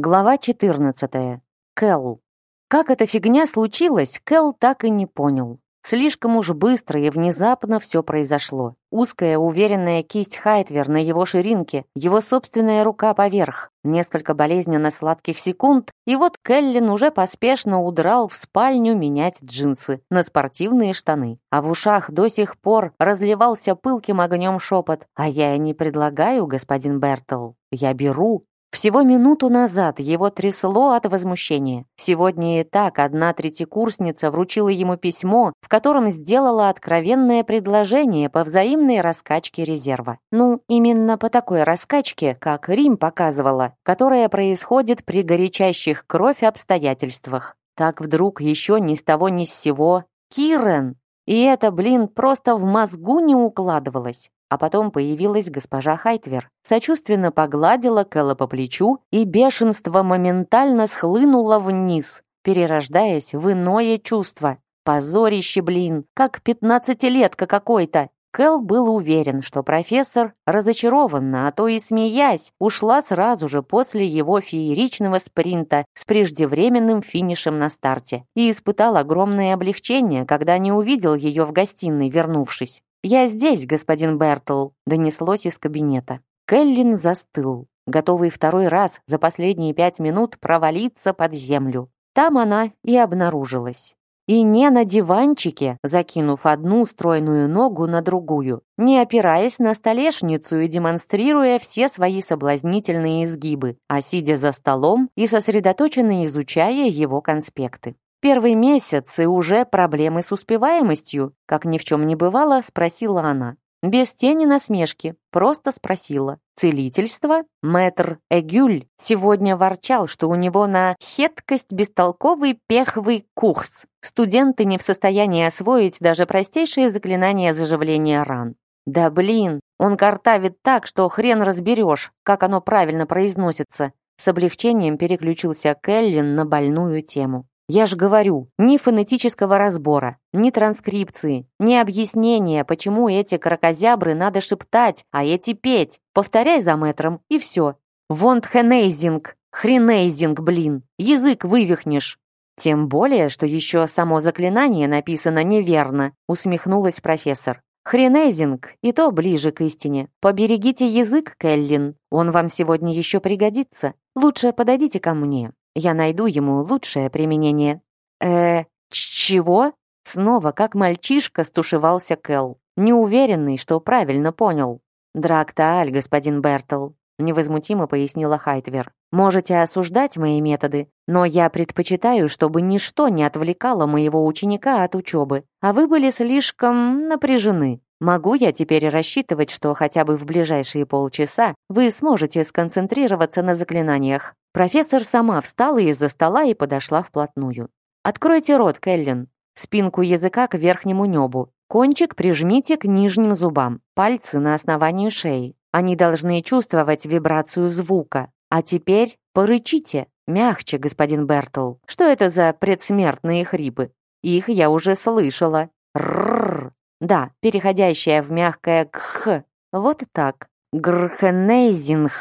Глава 14. Кэл. Как эта фигня случилась, Кэл так и не понял. Слишком уж быстро и внезапно все произошло. Узкая, уверенная кисть Хайтвер на его ширинке, его собственная рука поверх. Несколько болезненно сладких секунд, и вот Келлин уже поспешно удрал в спальню менять джинсы на спортивные штаны. А в ушах до сих пор разливался пылким огнем шепот. «А я не предлагаю, господин Бертл. Я беру, всего минуту назад его трясло от возмущения. Сегодня и так одна третьекурсница вручила ему письмо, в котором сделала откровенное предложение по взаимной раскачке резерва. Ну, именно по такой раскачке, как Рим показывала, которая происходит при горячащих кровь обстоятельствах. Так вдруг еще ни с того ни с сего Кирен. И это, блин, просто в мозгу не укладывалось. А потом появилась госпожа Хайтвер, сочувственно погладила Кэлла по плечу, и бешенство моментально схлынуло вниз, перерождаясь в иное чувство. Позорище, блин, как пятнадцатилетка какой-то. Кэл был уверен, что профессор, разочарованно, а то и смеясь, ушла сразу же после его фееричного спринта с преждевременным финишем на старте и испытал огромное облегчение, когда не увидел ее в гостиной, вернувшись. «Я здесь, господин Бертл», — донеслось из кабинета. Келлин застыл, готовый второй раз за последние пять минут провалиться под землю. Там она и обнаружилась. И не на диванчике, закинув одну стройную ногу на другую, не опираясь на столешницу и демонстрируя все свои соблазнительные изгибы, а сидя за столом и сосредоточенно изучая его конспекты. Первый месяц и уже проблемы с успеваемостью, как ни в чем не бывало, спросила она. Без тени насмешки, просто спросила. Целительство? Мэтр Эгюль сегодня ворчал, что у него на хеткость бестолковый пехвый курс. Студенты не в состоянии освоить даже простейшие заклинания заживления ран. Да блин, он картавит так, что хрен разберешь, как оно правильно произносится. С облегчением переключился Келлин на больную тему. Я же говорю, ни фонетического разбора, ни транскрипции, ни объяснения, почему эти крокозябры надо шептать, а эти петь. Повторяй за метром, и все. Вонтхенейзинг, хренейзинг, блин, язык вывихнешь. Тем более, что еще само заклинание написано неверно, усмехнулась профессор. Хренейзинг, и то ближе к истине. Поберегите язык, Келлин, он вам сегодня еще пригодится. Лучше подойдите ко мне. Я найду ему лучшее применение». «Э, чего?» Снова, как мальчишка, стушевался Кэл, неуверенный, что правильно понял. «Драктааль, господин Бертл», — невозмутимо пояснила Хайтвер. «Можете осуждать мои методы, но я предпочитаю, чтобы ничто не отвлекало моего ученика от учебы, а вы были слишком напряжены. Могу я теперь рассчитывать, что хотя бы в ближайшие полчаса вы сможете сконцентрироваться на заклинаниях?» Профессор сама встала из-за стола и подошла вплотную. «Откройте рот, Келлен. Спинку языка к верхнему небу. Кончик прижмите к нижним зубам. Пальцы на основании шеи. Они должны чувствовать вибрацию звука. А теперь порычите. Мягче, господин Бертл. Что это за предсмертные хрипы? Их я уже слышала. Рррр. Да, переходящая в мягкое кх. Вот так. Грхенейзинг.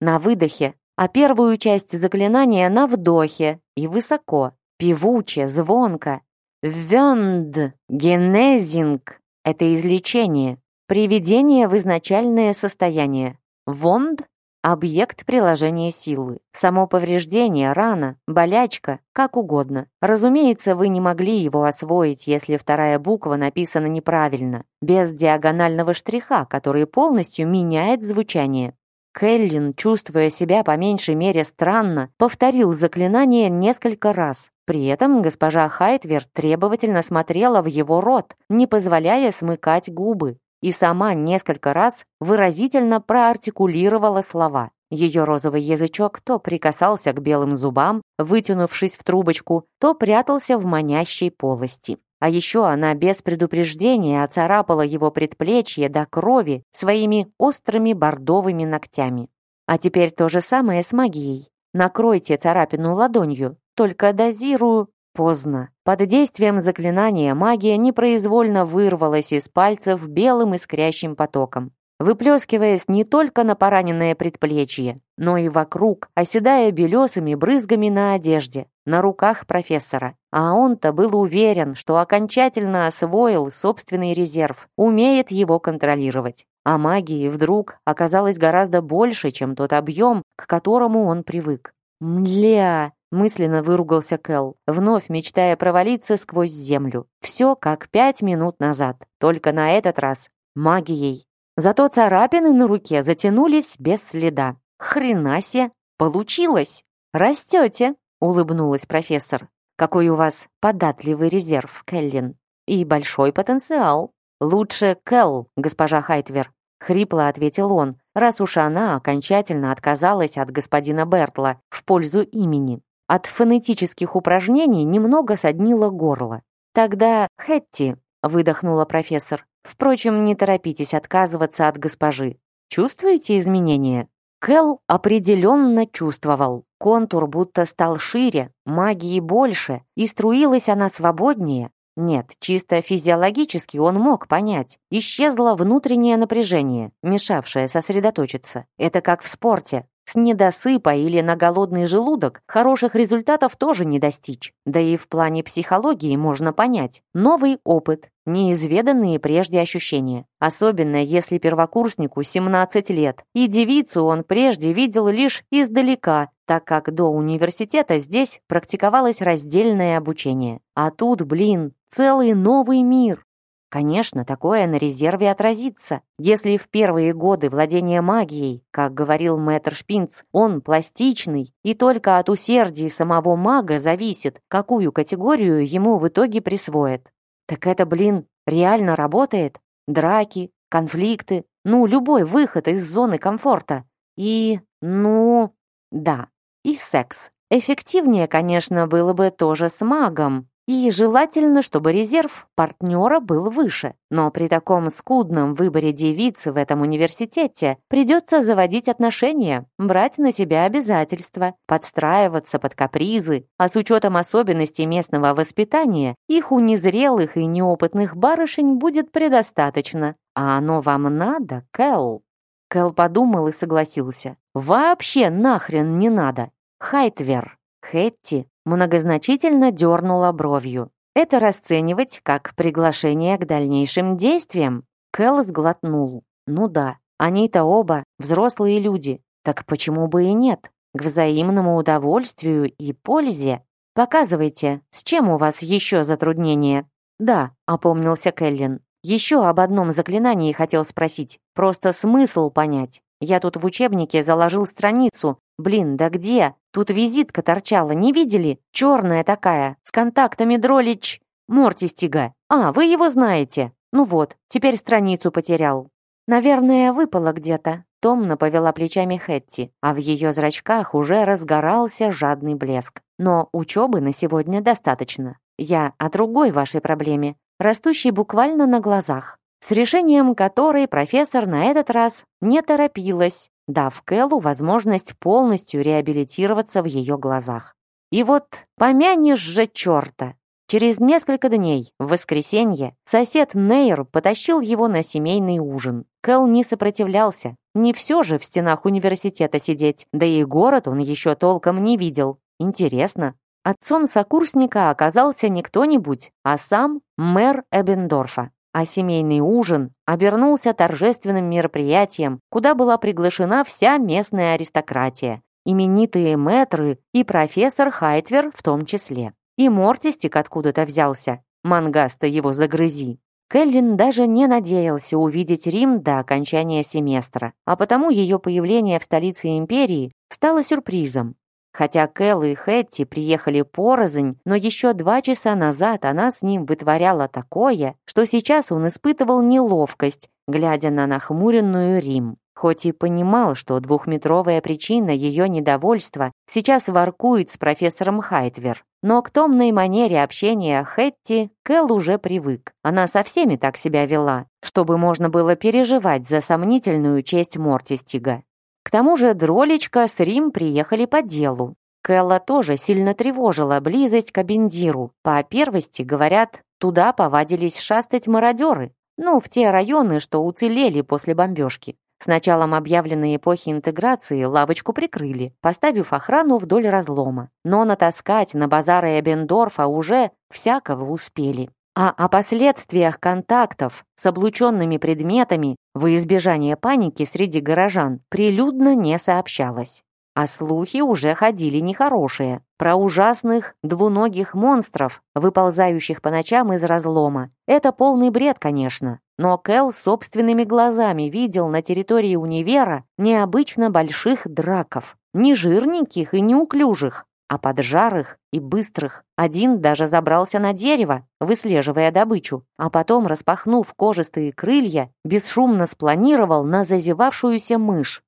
На выдохе а первую часть заклинания на вдохе и высоко, певуче, звонко. Вёнд, генезинг — это излечение, приведение в изначальное состояние. Вонд — объект приложения силы. Само повреждение, рана, болячка, как угодно. Разумеется, вы не могли его освоить, если вторая буква написана неправильно, без диагонального штриха, который полностью меняет звучание. Келлин, чувствуя себя по меньшей мере странно, повторил заклинание несколько раз. При этом госпожа Хайтвер требовательно смотрела в его рот, не позволяя смыкать губы, и сама несколько раз выразительно проартикулировала слова. Ее розовый язычок то прикасался к белым зубам, вытянувшись в трубочку, то прятался в манящей полости. А еще она без предупреждения оцарапала его предплечье до крови своими острыми бордовыми ногтями. А теперь то же самое с магией. Накройте царапину ладонью, только дозирую поздно. Под действием заклинания магия непроизвольно вырвалась из пальцев белым искрящим потоком. Выплескиваясь не только на пораненное предплечье, но и вокруг, оседая белесыми брызгами на одежде, на руках профессора. А он-то был уверен, что окончательно освоил собственный резерв, умеет его контролировать. А магии вдруг оказалось гораздо больше, чем тот объем, к которому он привык. «Мля!» — мысленно выругался Кэл, вновь мечтая провалиться сквозь землю. Все как пять минут назад, только на этот раз магией. Зато царапины на руке затянулись без следа. Хренасе! Получилось! Растете! Улыбнулась профессор. Какой у вас податливый резерв, Келлин. И большой потенциал. Лучше Келл, госпожа Хайтвер. Хрипло ответил он, раз уж она окончательно отказалась от господина Бертла в пользу имени. От фонетических упражнений немного соднило горло. «Тогда Хэтти», — выдохнула профессор. «Впрочем, не торопитесь отказываться от госпожи. Чувствуете изменения?» Кэл определенно чувствовал. Контур будто стал шире, магии больше, и струилась она свободнее. Нет, чисто физиологически он мог понять. Исчезло внутреннее напряжение, мешавшее сосредоточиться. Это как в спорте. С недосыпа или на голодный желудок хороших результатов тоже не достичь. Да и в плане психологии можно понять. Новый опыт, неизведанные прежде ощущения. Особенно если первокурснику 17 лет, и девицу он прежде видел лишь издалека, так как до университета здесь практиковалось раздельное обучение. А тут, блин, целый новый мир. Конечно, такое на резерве отразится. Если в первые годы владения магией, как говорил мэтр Шпинц, он пластичный, и только от усердия самого мага зависит, какую категорию ему в итоге присвоят. Так это, блин, реально работает? Драки, конфликты, ну, любой выход из зоны комфорта. И, ну, да, и секс. Эффективнее, конечно, было бы тоже с магом, и желательно, чтобы резерв партнера был выше. Но при таком скудном выборе девицы в этом университете придется заводить отношения, брать на себя обязательства, подстраиваться под капризы, а с учетом особенностей местного воспитания, их у незрелых и неопытных барышень будет предостаточно. А оно вам надо, Кэл? Кэл подумал и согласился. Вообще нахрен не надо. Хайтвер. Хэтти многозначительно дернула бровью. Это расценивать как приглашение к дальнейшим действиям? Кэл сглотнул. Ну да, они-то оба взрослые люди. Так почему бы и нет? К взаимному удовольствию и пользе. Показывайте, с чем у вас еще затруднения? Да, опомнился Кэллин. Еще об одном заклинании хотел спросить. Просто смысл понять. Я тут в учебнике заложил страницу. Блин, да где? Тут визитка торчала, не видели? Черная такая, с контактами Дролич... Мортистига. А, вы его знаете. Ну вот, теперь страницу потерял. Наверное, выпало где-то. Томно повела плечами Хэтти, а в ее зрачках уже разгорался жадный блеск. Но учебы на сегодня достаточно. Я о другой вашей проблеме, растущей буквально на глазах с решением которой профессор на этот раз не торопилась, дав Кэллу возможность полностью реабилитироваться в ее глазах. И вот помянешь же черта! Через несколько дней, в воскресенье, сосед Нейр потащил его на семейный ужин. Кэл не сопротивлялся. Не все же в стенах университета сидеть, да и город он еще толком не видел. Интересно. Отцом сокурсника оказался не кто-нибудь, а сам мэр Эбендорфа а семейный ужин обернулся торжественным мероприятием, куда была приглашена вся местная аристократия, именитые мэтры и профессор Хайтвер в том числе. И Мортистик откуда-то взялся, мангаста его загрызи. Келлин даже не надеялся увидеть Рим до окончания семестра, а потому ее появление в столице империи стало сюрпризом. Хотя Кэл и Хэтти приехали порознь, но еще два часа назад она с ним вытворяла такое, что сейчас он испытывал неловкость, глядя на нахмуренную Рим. Хоть и понимал, что двухметровая причина ее недовольства сейчас воркует с профессором Хайтвер. Но к томной манере общения Хэтти Кэл уже привык. Она со всеми так себя вела, чтобы можно было переживать за сомнительную честь Мортистига. К тому же Дролечка с Рим приехали по делу. Кэлла тоже сильно тревожила близость к Абендиру. По первости, говорят, туда повадились шастать мародеры. Ну, в те районы, что уцелели после бомбежки. С началом объявленной эпохи интеграции лавочку прикрыли, поставив охрану вдоль разлома. Но натаскать на базары Эбендорфа уже всякого успели. А о последствиях контактов с облученными предметами во избежание паники среди горожан прилюдно не сообщалось. А слухи уже ходили нехорошие. Про ужасных двуногих монстров, выползающих по ночам из разлома. Это полный бред, конечно. Но Кэл собственными глазами видел на территории универа необычно больших драков. Не жирненьких и неуклюжих, а поджарых и быстрых. Один даже забрался на дерево, выслеживая добычу, а потом, распахнув кожистые крылья, бесшумно спланировал на зазевавшуюся мышь.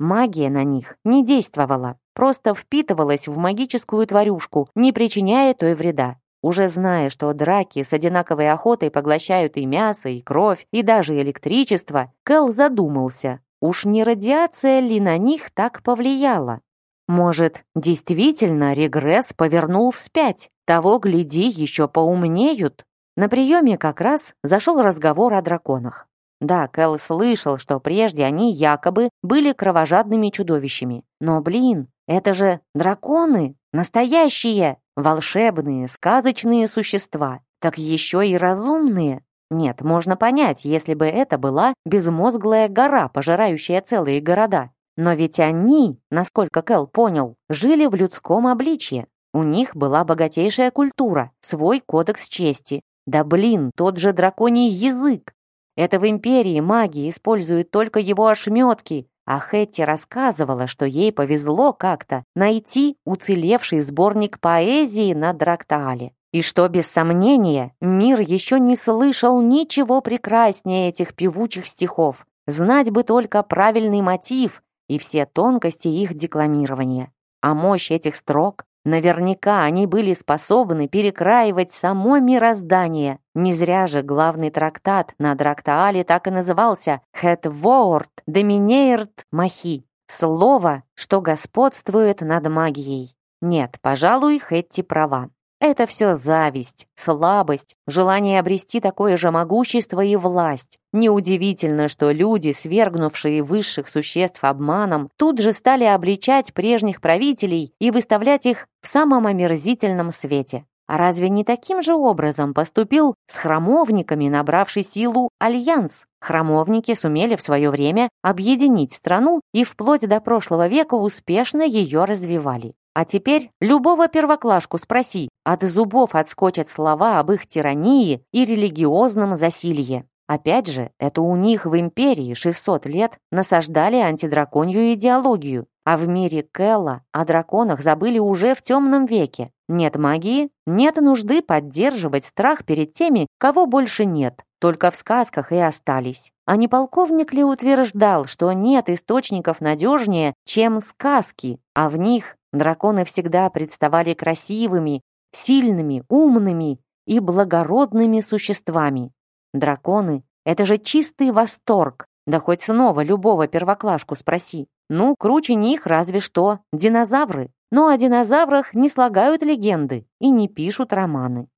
Магия на них не действовала, просто впитывалась в магическую тварюшку, не причиняя той вреда. Уже зная, что драки с одинаковой охотой поглощают и мясо, и кровь, и даже электричество, Кэл задумался, уж не радиация ли на них так повлияла? Может, действительно регресс повернул вспять? Того, гляди, еще поумнеют. На приеме как раз зашел разговор о драконах. Да, Кэл слышал, что прежде они якобы были кровожадными чудовищами. Но, блин, это же драконы! Настоящие! Волшебные, сказочные существа. Так еще и разумные. Нет, можно понять, если бы это была безмозглая гора, пожирающая целые города. Но ведь они, насколько Кэл понял, жили в людском обличье. У них была богатейшая культура, свой кодекс чести. Да блин, тот же драконий язык. Это в Империи маги используют только его ошметки, а Хэтти рассказывала, что ей повезло как-то найти уцелевший сборник поэзии на Драктаале. И что, без сомнения, мир еще не слышал ничего прекраснее этих певучих стихов. Знать бы только правильный мотив и все тонкости их декламирования. А мощь этих строк, наверняка они были способны перекраивать само мироздание. Не зря же главный трактат на Драктаале так и назывался «Het woord domineert Махи» — слово, что господствует над магией. Нет, пожалуй, Хэтти права. Это все зависть, слабость, желание обрести такое же могущество и власть. Неудивительно, что люди, свергнувшие высших существ обманом, тут же стали обличать прежних правителей и выставлять их в самом омерзительном свете. А разве не таким же образом поступил с храмовниками, набравший силу Альянс? Храмовники сумели в свое время объединить страну и вплоть до прошлого века успешно ее развивали. А теперь любого первоклашку спроси, от зубов отскочат слова об их тирании и религиозном засилье. Опять же, это у них в империи 600 лет насаждали антидраконью идеологию, а в мире Кэлла о драконах забыли уже в темном веке. Нет магии, нет нужды поддерживать страх перед теми, кого больше нет. Только в сказках и остались. А не полковник ли утверждал, что нет источников надежнее, чем сказки, а в них Драконы всегда представали красивыми, сильными, умными и благородными существами. Драконы — это же чистый восторг, да хоть снова любого первоклашку спроси. Ну, круче них разве что динозавры. Но о динозаврах не слагают легенды и не пишут романы.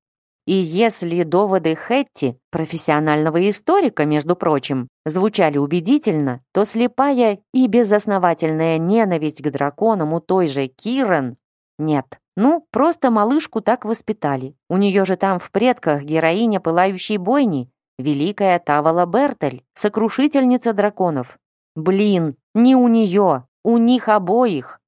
И если доводы Хэтти, профессионального историка, между прочим, звучали убедительно, то слепая и безосновательная ненависть к драконам у той же Кирен нет. Ну, просто малышку так воспитали. У нее же там в предках героиня пылающей бойни, великая Тавала Бертель, сокрушительница драконов. Блин, не у нее, у них обоих.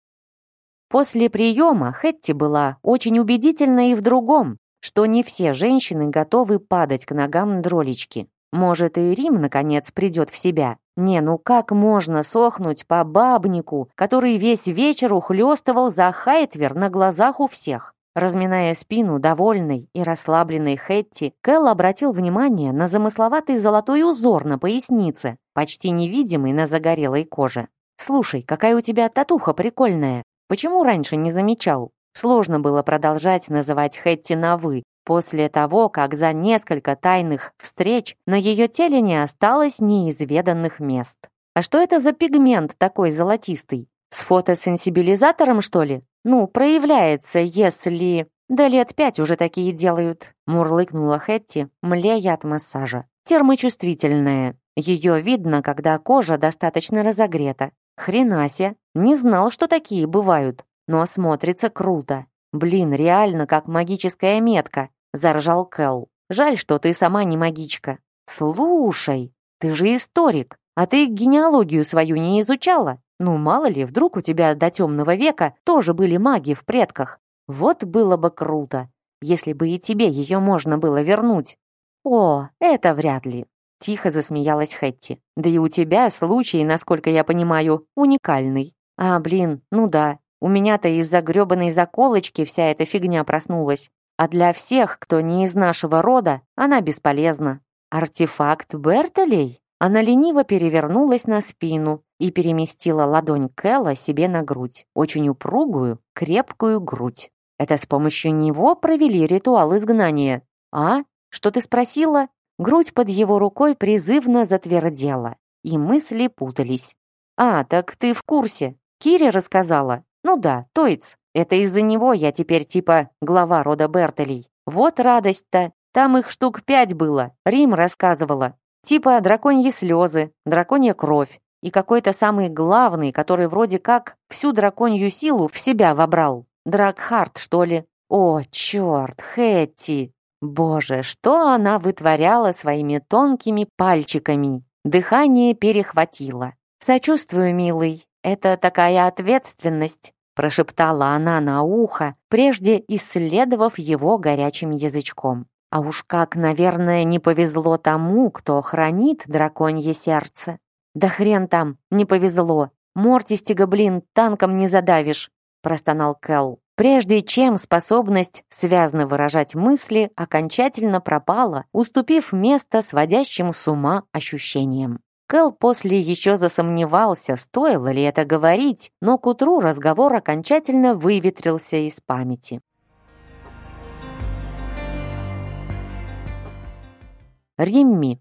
После приема Хэтти была очень убедительна и в другом что не все женщины готовы падать к ногам дролечки. Может, и Рим, наконец, придет в себя. Не, ну как можно сохнуть по бабнику, который весь вечер ухлёстывал за Хайтвер на глазах у всех? Разминая спину довольной и расслабленной Хэтти, Кэл обратил внимание на замысловатый золотой узор на пояснице, почти невидимый на загорелой коже. «Слушай, какая у тебя татуха прикольная. Почему раньше не замечал?» Сложно было продолжать называть Хэтти на «вы», после того, как за несколько тайных встреч на ее теле не осталось неизведанных мест. А что это за пигмент такой золотистый? С фотосенсибилизатором, что ли? Ну, проявляется, если... Да лет пять уже такие делают, мурлыкнула Хэтти, млея от массажа. термочувствительная. Ее видно, когда кожа достаточно разогрета. Хренася, не знал, что такие бывают, но смотрится круто. Блин, реально как магическая метка, заржал Кэл. Жаль, что ты сама не магичка. Слушай, ты же историк, а ты генеалогию свою не изучала? Ну, мало ли, вдруг у тебя до темного века тоже были маги в предках. Вот было бы круто, если бы и тебе ее можно было вернуть. О, это вряд ли. Тихо засмеялась Хэтти. Да и у тебя случай, насколько я понимаю, уникальный. А, блин, ну да, у меня-то из-за грёбаной заколочки вся эта фигня проснулась. А для всех, кто не из нашего рода, она бесполезна. Артефакт Бертолей? Она лениво перевернулась на спину и переместила ладонь Кэлла себе на грудь. Очень упругую, крепкую грудь. Это с помощью него провели ритуал изгнания. А? Что ты спросила? Грудь под его рукой призывно затвердела, и мысли путались. «А, так ты в курсе. Кире рассказала. Ну да, Тойц. Это из-за него я теперь типа глава рода Бертелей. Вот радость-то. Там их штук пять было. Рим рассказывала. Типа драконьи слезы, драконья кровь. И какой-то самый главный, который вроде как всю драконью силу в себя вобрал. Дракхарт, что ли? О, черт, Хэтти! Боже, что она вытворяла своими тонкими пальчиками! Дыхание перехватило. «Сочувствую, милый, это такая ответственность», прошептала она на ухо, прежде исследовав его горячим язычком. А уж как, наверное, не повезло тому, кто хранит драконье сердце. Да хрен там, не повезло. Мортистига, блин, танком не задавишь, простонал Кэл прежде чем способность связно выражать мысли окончательно пропала, уступив место сводящим с ума ощущениям. Кэл после еще засомневался, стоило ли это говорить, но к утру разговор окончательно выветрился из памяти. Римми.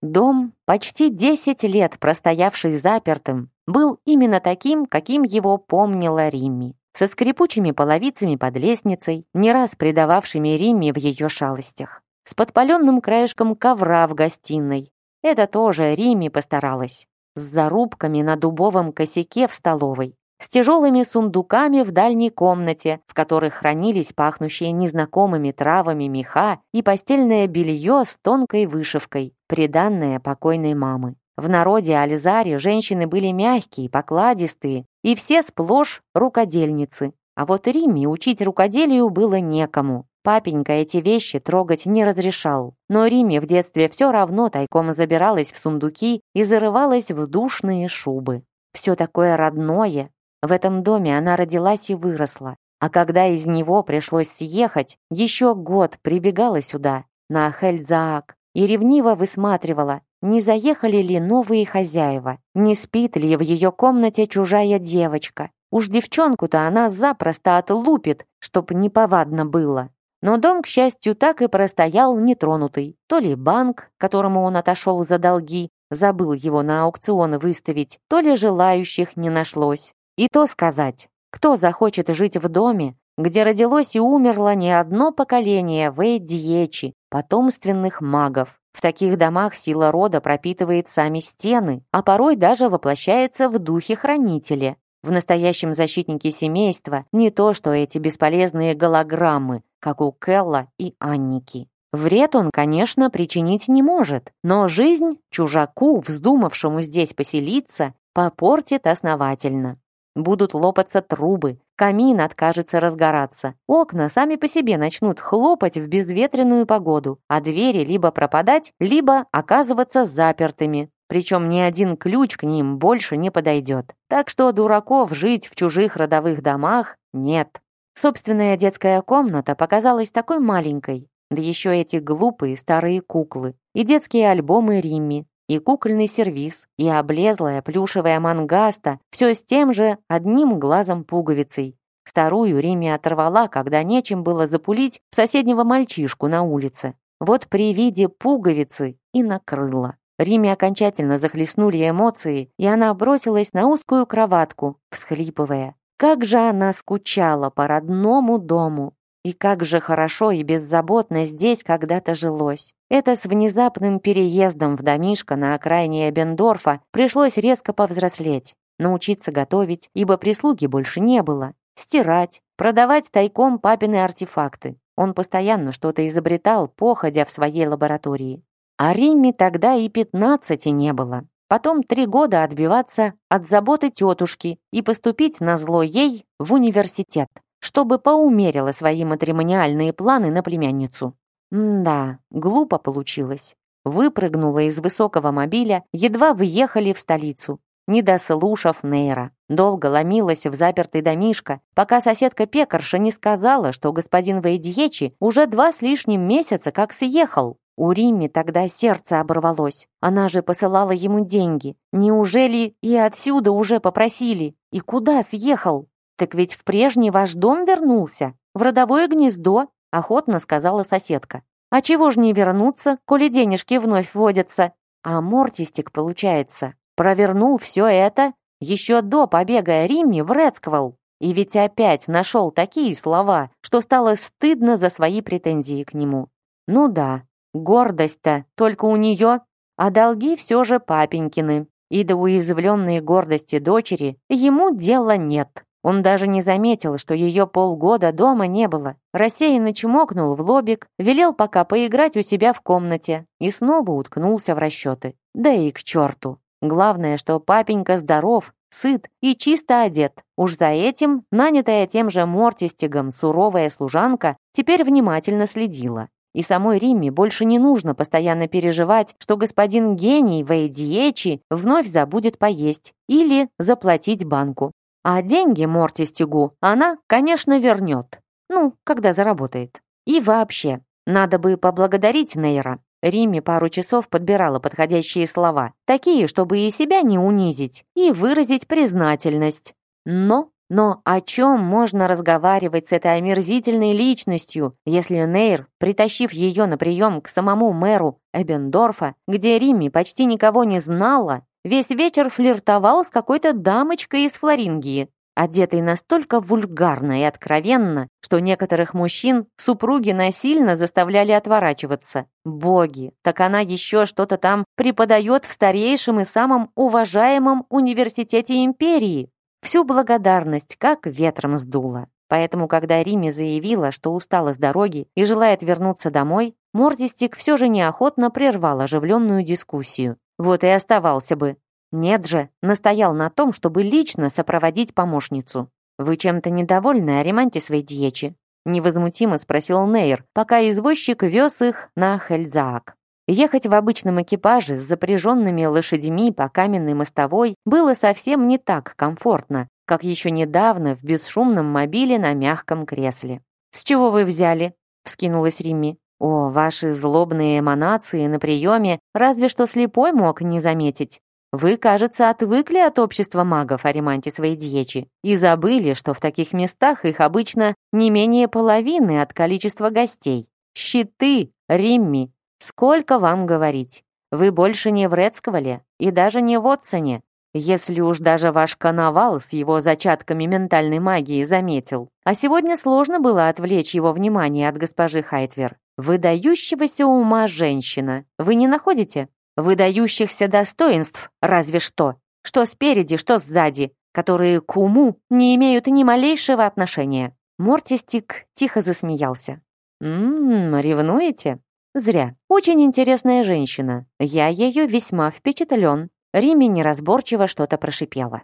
Дом, почти 10 лет простоявший запертым, был именно таким, каким его помнила Римми со скрипучими половицами под лестницей, не раз предававшими Римме в ее шалостях, с подпаленным краешком ковра в гостиной. Это тоже Римме постаралась. С зарубками на дубовом косяке в столовой, с тяжелыми сундуками в дальней комнате, в которых хранились пахнущие незнакомыми травами меха и постельное белье с тонкой вышивкой, приданное покойной мамы. В народе Альзари женщины были мягкие, покладистые, и все сплошь рукодельницы. А вот Римме учить рукоделию было некому. Папенька эти вещи трогать не разрешал. Но Риме в детстве все равно тайком забиралась в сундуки и зарывалась в душные шубы. Все такое родное. В этом доме она родилась и выросла. А когда из него пришлось съехать, еще год прибегала сюда, на Хельзаак, и ревниво высматривала, не заехали ли новые хозяева, не спит ли в ее комнате чужая девочка. Уж девчонку-то она запросто отлупит, чтоб неповадно было. Но дом, к счастью, так и простоял нетронутый. То ли банк, которому он отошел за долги, забыл его на аукцион выставить, то ли желающих не нашлось. И то сказать, кто захочет жить в доме, где родилось и умерло не одно поколение Вейдиечи, потомственных магов. В таких домах сила рода пропитывает сами стены, а порой даже воплощается в духе хранителя. В настоящем защитнике семейства не то, что эти бесполезные голограммы, как у Келла и Анники. Вред он, конечно, причинить не может, но жизнь чужаку, вздумавшему здесь поселиться, попортит основательно. Будут лопаться трубы, камин откажется разгораться, окна сами по себе начнут хлопать в безветренную погоду, а двери либо пропадать, либо оказываться запертыми. Причем ни один ключ к ним больше не подойдет. Так что дураков жить в чужих родовых домах нет. Собственная детская комната показалась такой маленькой, да еще эти глупые старые куклы и детские альбомы Римми, и кукольный сервиз, и облезлая плюшевая мангаста, все с тем же одним глазом пуговицей. Вторую Риме оторвала, когда нечем было запулить соседнего мальчишку на улице. Вот при виде пуговицы и накрыла. Риме окончательно захлестнули эмоции, и она бросилась на узкую кроватку, всхлипывая. Как же она скучала по родному дому. И как же хорошо и беззаботно здесь когда-то жилось. Это с внезапным переездом в домишко на окраине Эбендорфа пришлось резко повзрослеть, научиться готовить, ибо прислуги больше не было, стирать, продавать тайком папины артефакты. Он постоянно что-то изобретал, походя в своей лаборатории. А Римме тогда и пятнадцати не было. Потом три года отбиваться от заботы тетушки и поступить на зло ей в университет чтобы поумерила свои матримониальные планы на племянницу. М-да, глупо получилось. Выпрыгнула из высокого мобиля, едва въехали в столицу, не дослушав Нейра. Долго ломилась в запертый домишко, пока соседка пекарша не сказала, что господин Вейдьечи уже два с лишним месяца как съехал. У Римми тогда сердце оборвалось. Она же посылала ему деньги. Неужели и отсюда уже попросили? И куда съехал? «Так ведь в прежний ваш дом вернулся, в родовое гнездо», охотно сказала соседка. «А чего ж не вернуться, коли денежки вновь водятся?» А Мортистик, получается, провернул все это еще до побега Римми в Рецквелл. И ведь опять нашел такие слова, что стало стыдно за свои претензии к нему. Ну да, гордость-то только у нее, а долги все же папенькины. И до уязвленной гордости дочери ему дела нет. Он даже не заметил, что ее полгода дома не было. Рассеянно чмокнул в лобик, велел пока поиграть у себя в комнате и снова уткнулся в расчеты. Да и к черту. Главное, что папенька здоров, сыт и чисто одет. Уж за этим нанятая тем же Мортистигом суровая служанка теперь внимательно следила. И самой Римме больше не нужно постоянно переживать, что господин гений Вейдиечи вновь забудет поесть или заплатить банку. А деньги Морти Стегу она, конечно, вернет. Ну, когда заработает. И вообще, надо бы поблагодарить Нейра. Риме пару часов подбирала подходящие слова, такие, чтобы и себя не унизить, и выразить признательность. Но, но о чем можно разговаривать с этой омерзительной личностью, если Нейр, притащив ее на прием к самому мэру Эбендорфа, где Римми почти никого не знала, Весь вечер флиртовал с какой-то дамочкой из Флорингии, одетой настолько вульгарно и откровенно, что некоторых мужчин супруги насильно заставляли отворачиваться. Боги, так она еще что-то там преподает в старейшем и самом уважаемом университете империи. Всю благодарность как ветром сдуло. Поэтому, когда Риме заявила, что устала с дороги и желает вернуться домой, Мортистик все же неохотно прервал оживленную дискуссию. Вот и оставался бы. Нет же, настоял на том, чтобы лично сопроводить помощницу. «Вы чем-то недовольны о ремонте своей дьечи?» Невозмутимо спросил Нейр, пока извозчик вез их на Хельзаак. Ехать в обычном экипаже с запряженными лошадьми по каменной мостовой было совсем не так комфортно, как еще недавно в бесшумном мобиле на мягком кресле. «С чего вы взяли?» — вскинулась Римми. О, ваши злобные эманации на приеме разве что слепой мог не заметить. Вы, кажется, отвыкли от общества магов Ариманти своей дьечи и забыли, что в таких местах их обычно не менее половины от количества гостей. Щиты, Римми, сколько вам говорить? Вы больше не в Рецковале и даже не в Отсоне, если уж даже ваш коновал с его зачатками ментальной магии заметил. А сегодня сложно было отвлечь его внимание от госпожи Хайтвер. Выдающегося ума женщина. Вы не находите? Выдающихся достоинств разве что. Что спереди, что сзади, которые к уму не имеют ни малейшего отношения. Мортистик тихо засмеялся. «Ммм, ревнуете?» «Зря. Очень интересная женщина. Я ею весьма впечатлен». Римми неразборчиво что-то прошипела.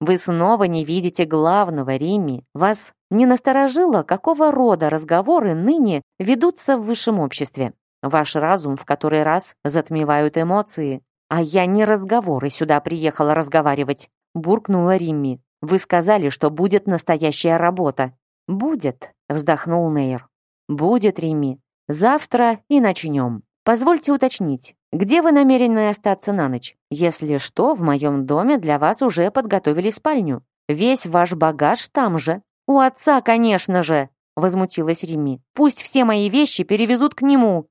«Вы снова не видите главного, Римми. Вас не насторожило, какого рода разговоры ныне ведутся в высшем обществе? Ваш разум в который раз затмевают эмоции. А я не разговоры сюда приехала разговаривать, буркнула Римми. Вы сказали, что будет настоящая работа. Будет, вздохнул Нейр. Будет, Римми. Завтра и начнем. Позвольте уточнить, где вы намерены остаться на ночь? Если что, в моем доме для вас уже подготовили спальню. Весь ваш багаж там же. «У отца, конечно же!» — возмутилась Римми. «Пусть все мои вещи перевезут к нему!»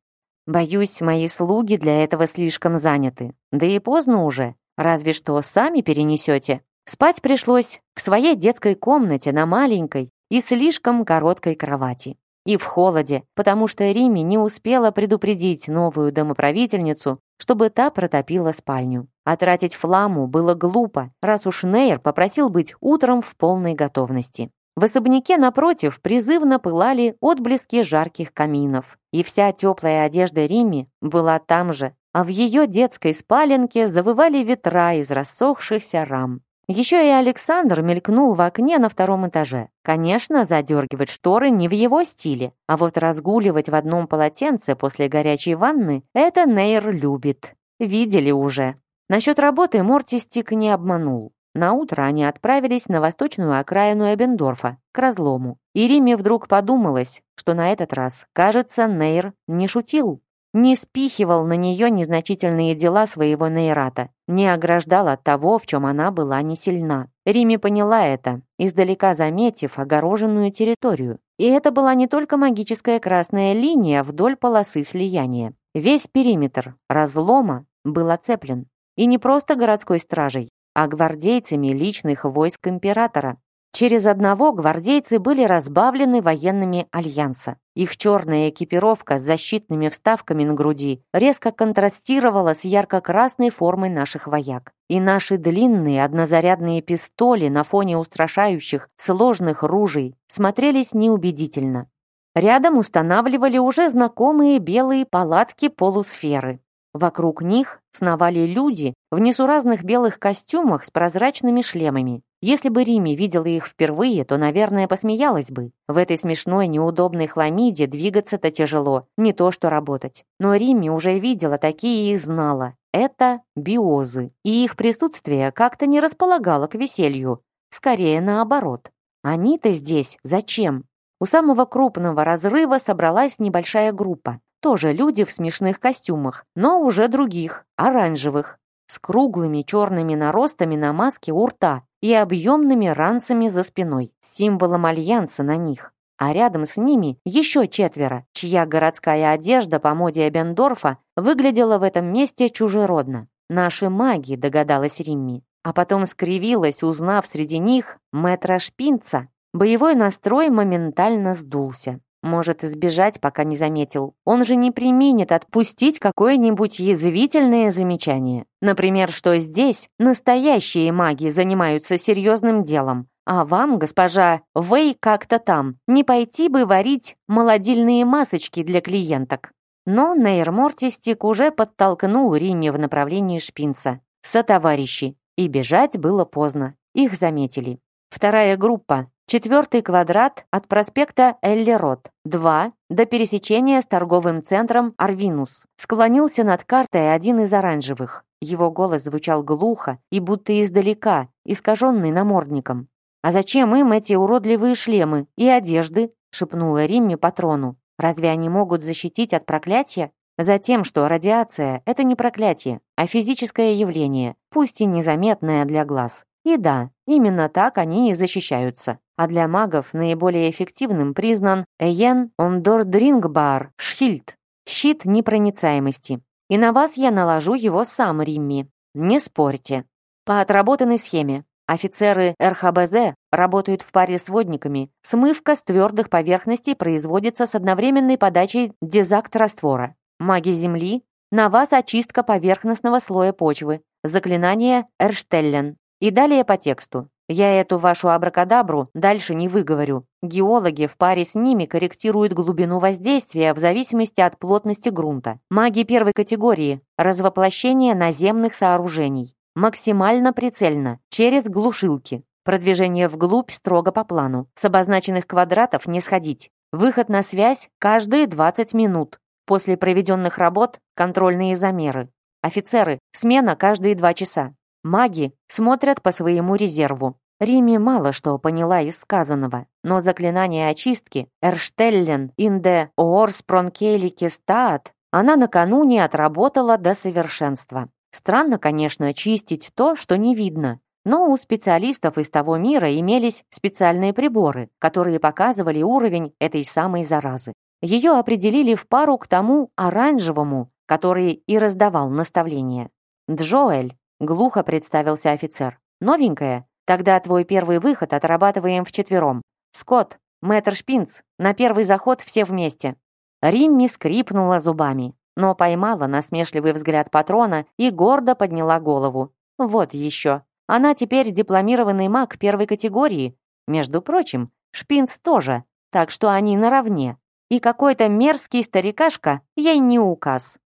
«Боюсь, мои слуги для этого слишком заняты. Да и поздно уже. Разве что сами перенесете». Спать пришлось в своей детской комнате на маленькой и слишком короткой кровати. И в холоде, потому что Риме не успела предупредить новую домоправительницу, чтобы та протопила спальню. А тратить фламу было глупо, раз уж Нейр попросил быть утром в полной готовности. В особняке напротив призывно пылали отблески жарких каминов, и вся теплая одежда Римми была там же, а в ее детской спаленке завывали ветра из рассохшихся рам. Еще и Александр мелькнул в окне на втором этаже. Конечно, задергивать шторы не в его стиле, а вот разгуливать в одном полотенце после горячей ванны — это Нейр любит. Видели уже. Насчет работы Мортистик не обманул. На утро они отправились на восточную окраину Эбендорфа, к разлому. И Риме вдруг подумалось, что на этот раз, кажется, Нейр не шутил не спихивал на нее незначительные дела своего нейрата, не ограждал от того, в чем она была не сильна. Рими поняла это, издалека заметив огороженную территорию. И это была не только магическая красная линия вдоль полосы слияния. Весь периметр разлома был оцеплен. И не просто городской стражей, а гвардейцами личных войск императора, Через одного гвардейцы были разбавлены военными Альянса. Их черная экипировка с защитными вставками на груди резко контрастировала с ярко-красной формой наших вояк. И наши длинные однозарядные пистоли на фоне устрашающих сложных ружей смотрелись неубедительно. Рядом устанавливали уже знакомые белые палатки полусферы. Вокруг них сновали люди в несуразных белых костюмах с прозрачными шлемами. Если бы Рими видела их впервые, то, наверное, посмеялась бы. В этой смешной, неудобной хламиде двигаться-то тяжело, не то что работать. Но Рими уже видела такие и знала. Это биозы. И их присутствие как-то не располагало к веселью. Скорее наоборот. Они-то здесь зачем? У самого крупного разрыва собралась небольшая группа. Тоже люди в смешных костюмах, но уже других, оранжевых, с круглыми черными наростами на маске у рта и объемными ранцами за спиной, символом альянса на них. А рядом с ними еще четверо, чья городская одежда по моде Эбендорфа выглядела в этом месте чужеродно. Наши маги, догадалась Римми. А потом скривилась, узнав среди них мэтра Шпинца. Боевой настрой моментально сдулся. Может избежать, пока не заметил. Он же не применит отпустить какое-нибудь язвительное замечание. Например, что здесь настоящие маги занимаются серьезным делом. А вам, госпожа Вэй, как-то там, не пойти бы варить молодильные масочки для клиенток. Но Нейр Мортистик уже подтолкнул Риме в направлении шпинца. Сотоварищи. И бежать было поздно. Их заметили. Вторая группа, Четвертый квадрат от проспекта Эллерот, 2, до пересечения с торговым центром Арвинус. Склонился над картой один из оранжевых. Его голос звучал глухо и будто издалека, искаженный намордником. «А зачем им эти уродливые шлемы и одежды?» — шепнула Римме патрону. «Разве они могут защитить от проклятия?» Затем, что радиация — это не проклятие, а физическое явление, пусть и незаметное для глаз. И да, именно так они и защищаются. А для магов наиболее эффективным признан Эйен Ондордрингбар Шхильд, щит непроницаемости. И на вас я наложу его сам, Римми. Не спорьте. По отработанной схеме. Офицеры РХБЗ работают в паре с водниками. Смывка с твердых поверхностей производится с одновременной подачей дезакт-раствора. Маги Земли на вас очистка поверхностного слоя почвы. Заклинание Эрштеллен. И далее по тексту. Я эту вашу абракадабру дальше не выговорю. Геологи в паре с ними корректируют глубину воздействия в зависимости от плотности грунта. Маги первой категории – развоплощение наземных сооружений. Максимально прицельно, через глушилки. Продвижение вглубь строго по плану. С обозначенных квадратов не сходить. Выход на связь каждые 20 минут. После проведенных работ – контрольные замеры. Офицеры – смена каждые 2 часа. Маги смотрят по своему резерву. Рими мало что поняла из сказанного, но заклинание очистки «Эрштеллен инде Оорспронкелике стаат» она накануне отработала до совершенства. Странно, конечно, чистить то, что не видно, но у специалистов из того мира имелись специальные приборы, которые показывали уровень этой самой заразы. Ее определили в пару к тому оранжевому, который и раздавал наставления. Джоэль Глухо представился офицер. «Новенькая? Тогда твой первый выход отрабатываем вчетвером. Скотт, Мэтр Шпинц, на первый заход все вместе». Римми скрипнула зубами, но поймала насмешливый взгляд патрона и гордо подняла голову. Вот еще. Она теперь дипломированный маг первой категории. Между прочим, Шпинц тоже, так что они наравне. И какой-то мерзкий старикашка ей не указ.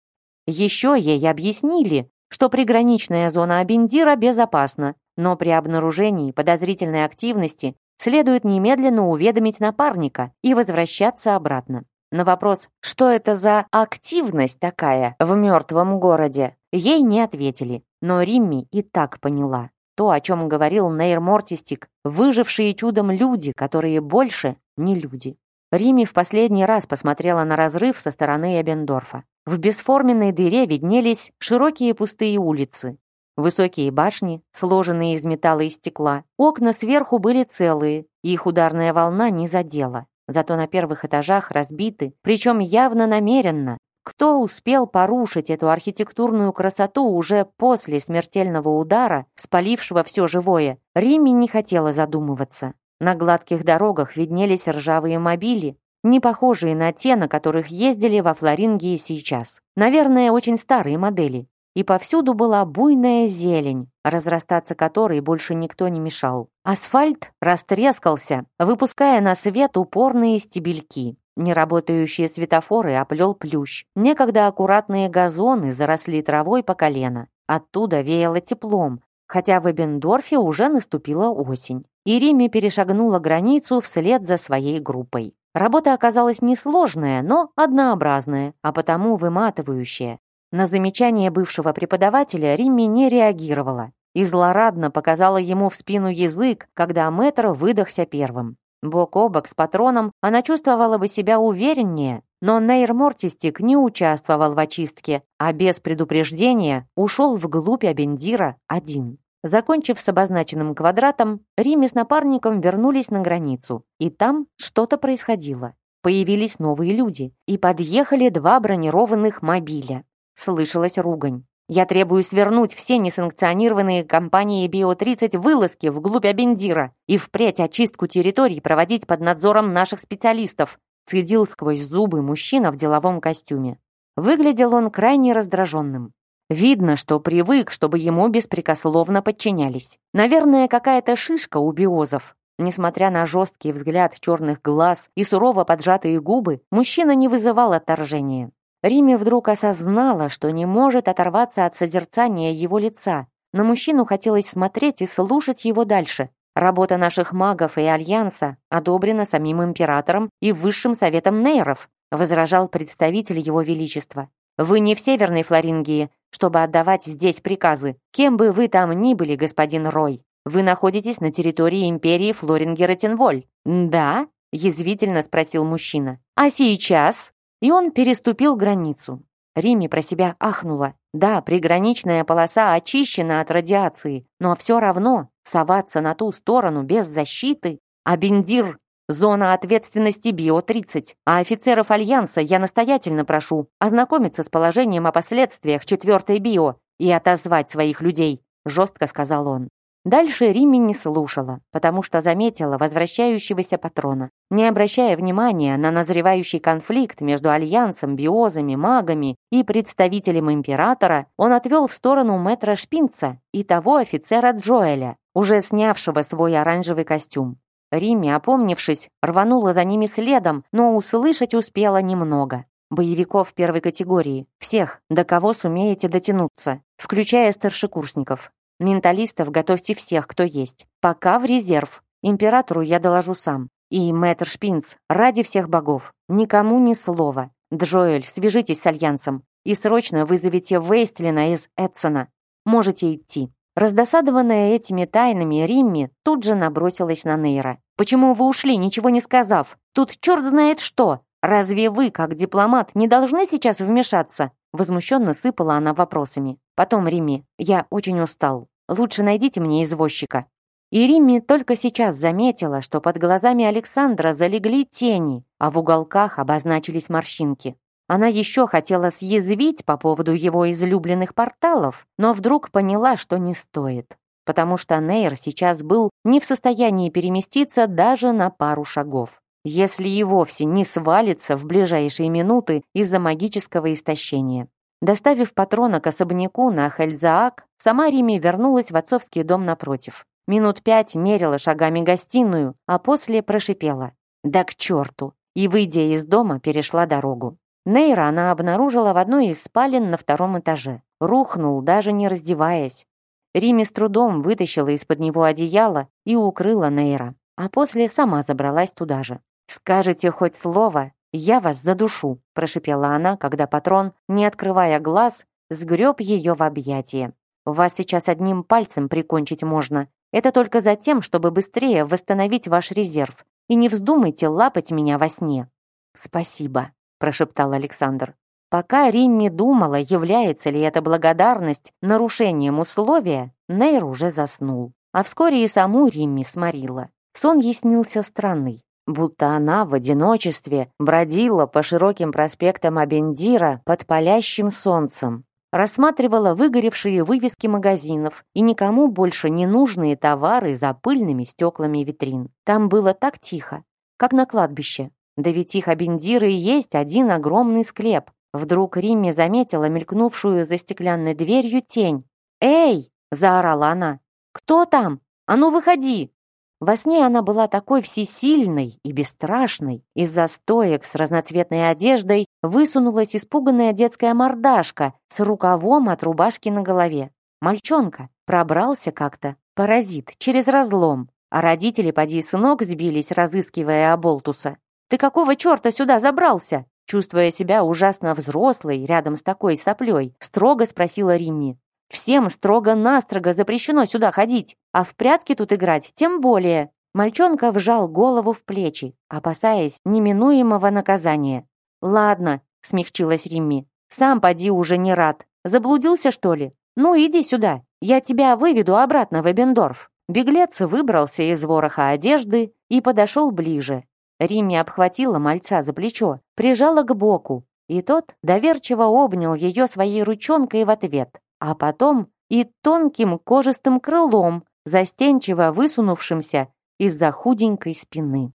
Еще ей объяснили, что приграничная зона Абендира безопасна, но при обнаружении подозрительной активности следует немедленно уведомить напарника и возвращаться обратно. На вопрос, что это за активность такая в мертвом городе, ей не ответили, но Римми и так поняла. То, о чем говорил Нейр Мортистик, выжившие чудом люди, которые больше не люди. Римми в последний раз посмотрела на разрыв со стороны Эбендорфа. В бесформенной дыре виднелись широкие пустые улицы. Высокие башни, сложенные из металла и стекла. Окна сверху были целые, их ударная волна не задела. Зато на первых этажах разбиты, причем явно намеренно. Кто успел порушить эту архитектурную красоту уже после смертельного удара, спалившего все живое, Римми не хотела задумываться. На гладких дорогах виднелись ржавые мобили, не похожие на те, на которых ездили во Флорингии сейчас. Наверное, очень старые модели. И повсюду была буйная зелень, разрастаться которой больше никто не мешал. Асфальт растрескался, выпуская на свет упорные стебельки. Неработающие светофоры оплел плющ. Некогда аккуратные газоны заросли травой по колено. Оттуда веяло теплом, хотя в Эбендорфе уже наступила осень. И Риме перешагнула границу вслед за своей группой. Работа оказалась несложная, но однообразная, а потому выматывающая. На замечание бывшего преподавателя Римми не реагировала и злорадно показала ему в спину язык, когда мэтр выдохся первым. Бок о бок с патроном она чувствовала бы себя увереннее, но Нейр Мортистик не участвовал в очистке, а без предупреждения ушел вглубь Абендира один. Закончив с обозначенным квадратом, Риме с напарником вернулись на границу, и там что-то происходило. Появились новые люди, и подъехали два бронированных мобиля. Слышалась ругань. Я требую свернуть все несанкционированные компании Био-30 вылазки вглубь Абендира и впредь очистку территорий проводить под надзором наших специалистов, цедил сквозь зубы мужчина в деловом костюме. Выглядел он крайне раздраженным. Видно, что привык, чтобы ему беспрекословно подчинялись. Наверное, какая-то шишка у биозов. Несмотря на жесткий взгляд черных глаз и сурово поджатые губы, мужчина не вызывал отторжения. Риме вдруг осознала, что не может оторваться от созерцания его лица. На мужчину хотелось смотреть и слушать его дальше. Работа наших магов и Альянса одобрена самим императором и Высшим Советом Нейров, возражал представитель его величества. Вы не в Северной Флорингии, чтобы отдавать здесь приказы. Кем бы вы там ни были, господин Рой. Вы находитесь на территории империи Флорингера-Тенволь. Да? Язвительно спросил мужчина. А сейчас? И он переступил границу. Рими про себя ахнула. Да, приграничная полоса очищена от радиации, но все равно соваться на ту сторону без защиты. А Бендир — зона ответственности Био-30. А офицеров Альянса я настоятельно прошу ознакомиться с положением о последствиях четвертой Био и отозвать своих людей, жестко сказал он. Дальше Римми не слушала, потому что заметила возвращающегося патрона. Не обращая внимания на назревающий конфликт между Альянсом, биозами, магами и представителем Императора, он отвел в сторону мэтра Шпинца и того офицера Джоэля, уже снявшего свой оранжевый костюм. Римми, опомнившись, рванула за ними следом, но услышать успела немного. Боевиков первой категории. Всех, до кого сумеете дотянуться, включая старшекурсников. Менталистов готовьте всех, кто есть. Пока в резерв. Императору я доложу сам. И, мэтр Шпинц, ради всех богов, никому ни слова. Джоэль, свяжитесь с Альянсом и срочно вызовите Вейстлина из Эдсона. Можете идти». Раздосадованная этими тайнами Римми тут же набросилась на Нейра. «Почему вы ушли, ничего не сказав? Тут черт знает что! Разве вы, как дипломат, не должны сейчас вмешаться?» Возмущенно сыпала она вопросами. «Потом, Римми, я очень устал. Лучше найдите мне извозчика». И Римми только сейчас заметила, что под глазами Александра залегли тени, а в уголках обозначились морщинки. Она еще хотела съязвить по поводу его излюбленных порталов, но вдруг поняла, что не стоит, потому что Нейр сейчас был не в состоянии переместиться даже на пару шагов. если и вовсе не свалится в ближайшие минуты из-за магического истощения. Доставив патрона к особняку на Хельзаак, сама Рими вернулась в отцовский дом напротив. Минут пять мерила шагами гостиную, а после прошипела. «Да к черту!» И, выйдя из дома, перешла дорогу. Нейра она обнаружила в одной из спален на втором этаже. Рухнул, даже не раздеваясь. Рими с трудом вытащила из-под него одеяло и укрыла Нейра, а после сама забралась туда же. «Скажете хоть слово, я вас задушу», прошипела она, когда патрон, не открывая глаз, сгреб ее в объятия. «Вас сейчас одним пальцем прикончить можно. Это только за тем, чтобы быстрее восстановить ваш резерв. И не вздумайте лапать меня во сне». «Спасибо», прошептал Александр. Пока Римми думала, является ли эта благодарность нарушением условия, Нейр уже заснул. А вскоре и саму Римми сморила. Сон ей снился странный, будто она в одиночестве бродила по широким проспектам Абендира под палящим солнцем, рассматривала выгоревшие вывески магазинов и никому больше не нужные товары за пыльными стеклами витрин. Там было так тихо, как на кладбище. Да ведь их Абендиры и есть один огромный склеп. Вдруг Римми заметила мелькнувшую за стеклянной дверью тень. «Эй!» — заорала она. «Кто там? А ну выходи!» Во сне она была такой всесильной и бесстрашной. Из-за стоек с разноцветной одеждой высунулась испуганная детская мордашка с рукавом от рубашки на голове. Мальчонка пробрался как-то, паразит, через разлом. А родители поди с ног сбились, разыскивая Аболтуса. «Ты какого черта сюда забрался?» Чувствуя себя ужасно взрослой рядом с такой соплей, строго спросила Римми. «Всем строго-настрого запрещено сюда ходить, а в прятки тут играть тем более». Мальчонка вжал голову в плечи, опасаясь неминуемого наказания. «Ладно», — смягчилась Римми, — «сам поди уже не рад. Заблудился, что ли? Ну, иди сюда, я тебя выведу обратно в Эбендорф». Беглец выбрался из вороха одежды и подошел ближе, Римми обхватила мальца за плечо, прижала к боку, и тот доверчиво обнял ее своей ручонкой в ответ, а потом и тонким кожистым крылом, застенчиво высунувшимся из-за худенькой спины.